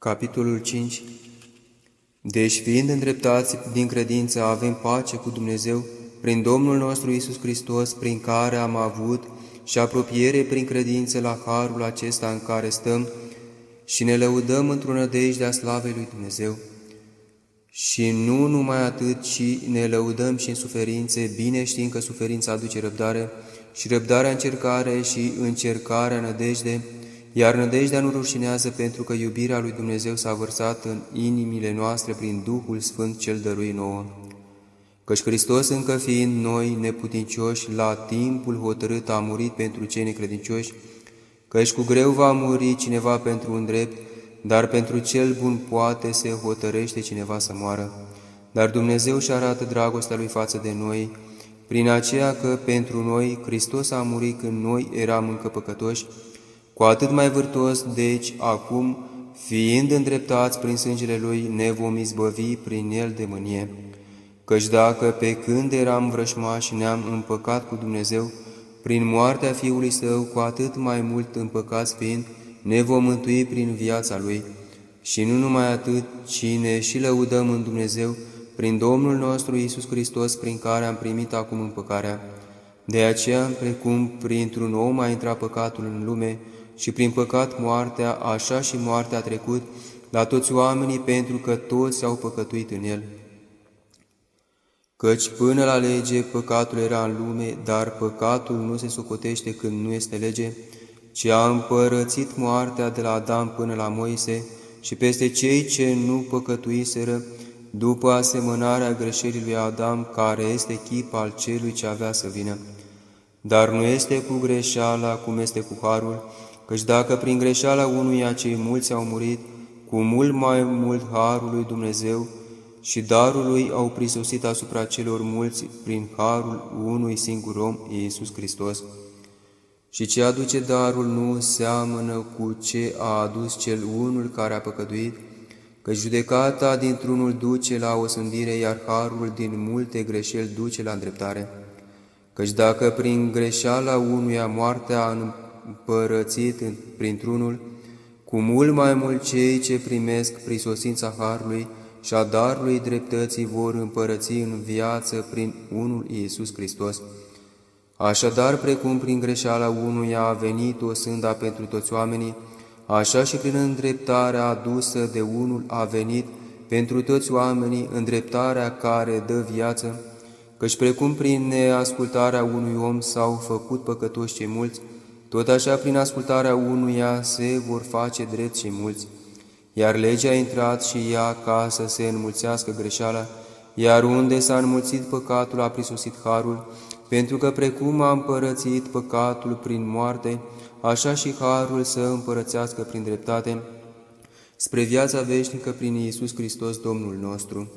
Capitolul 5 Deci, fiind îndreptați din credință, avem pace cu Dumnezeu prin Domnul nostru Isus Hristos, prin care am avut și apropiere prin credință la harul acesta în care stăm și ne lăudăm într-o nădejde a slavei lui Dumnezeu. Și nu numai atât, ci ne lăudăm și în suferințe, bine știm că suferința aduce răbdare, și răbdarea încercare și încercarea nădejde, iar nădejdea nu rușinează pentru că iubirea lui Dumnezeu s-a vărsat în inimile noastre prin Duhul Sfânt cel dăruit nouă. Căci Hristos încă fiind noi neputincioși, la timpul hotărât a murit pentru cei necredincioși, căci cu greu va muri cineva pentru un drept, dar pentru cel bun poate se hotărăște cineva să moară. Dar Dumnezeu și arată dragostea Lui față de noi, prin aceea că pentru noi Hristos a murit când noi eram încă păcătoși, cu atât mai vârtos, deci, acum, fiind îndreptați prin sângele Lui, ne vom izbăvi prin El de mânie. Căci dacă pe când eram vrășmași ne-am împăcat cu Dumnezeu, prin moartea Fiului Său, cu atât mai mult împăcați fiind, ne vom mântui prin viața Lui. Și nu numai atât, ci ne și lăudăm în Dumnezeu, prin Domnul nostru Isus Hristos, prin care am primit acum împăcarea. De aceea, precum printr-un om a intrat păcatul în lume și prin păcat moartea, așa și moartea a trecut la toți oamenii pentru că toți au păcătuit în el. Căci până la lege păcatul era în lume, dar păcatul nu se socotește când nu este lege, ci a împărățit moartea de la Adam până la Moise și peste cei ce nu păcătuiseră, după asemănarea greșelii lui Adam, care este chip al celui ce avea să vină. Dar nu este cu greșeala cum este cu harul, căci dacă prin greșeala unuia cei mulți au murit, cu mult mai mult harul lui Dumnezeu și darul lui au prisosit asupra celor mulți prin harul unui singur om, Iisus Hristos. Și ce aduce darul nu seamănă cu ce a adus cel unul care a păcăduit, că judecata dintr-unul duce la osândire, iar harul din multe greșeli duce la îndreptare. Căci dacă prin greșeala unuia moartea a împărățit printr-unul, cu mult mai mult cei ce primesc prisosința harului și a darului dreptății vor împărăți în viață prin unul Iisus Hristos. Așadar, precum prin greșeala unuia a venit o sânda pentru toți oamenii, așa și prin îndreptarea adusă de unul a venit pentru toți oamenii îndreptarea care dă viață, căci precum prin neascultarea unui om s-au făcut păcătoși cei mulți, tot așa prin ascultarea unuia se vor face drept cei mulți. Iar legea a intrat și ea ca să se înmulțească greșeala, iar unde s-a înmulțit păcatul a prisosit harul, pentru că precum a împărățit păcatul prin moarte, așa și harul să împărățească prin dreptate, spre viața veșnică prin Iisus Hristos Domnul nostru.